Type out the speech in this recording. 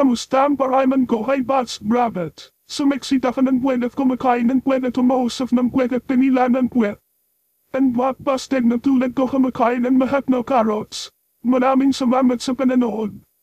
kamusta ang paraiman ko kay Bats Rabbit? Sumiksita ka ng buwan at kumakain ng buwan at umausap ng buwan at pinila ng buwan. And blockbuster na tulad ko kumakain ng mahap na carrots. Maraming salamat sa pananood.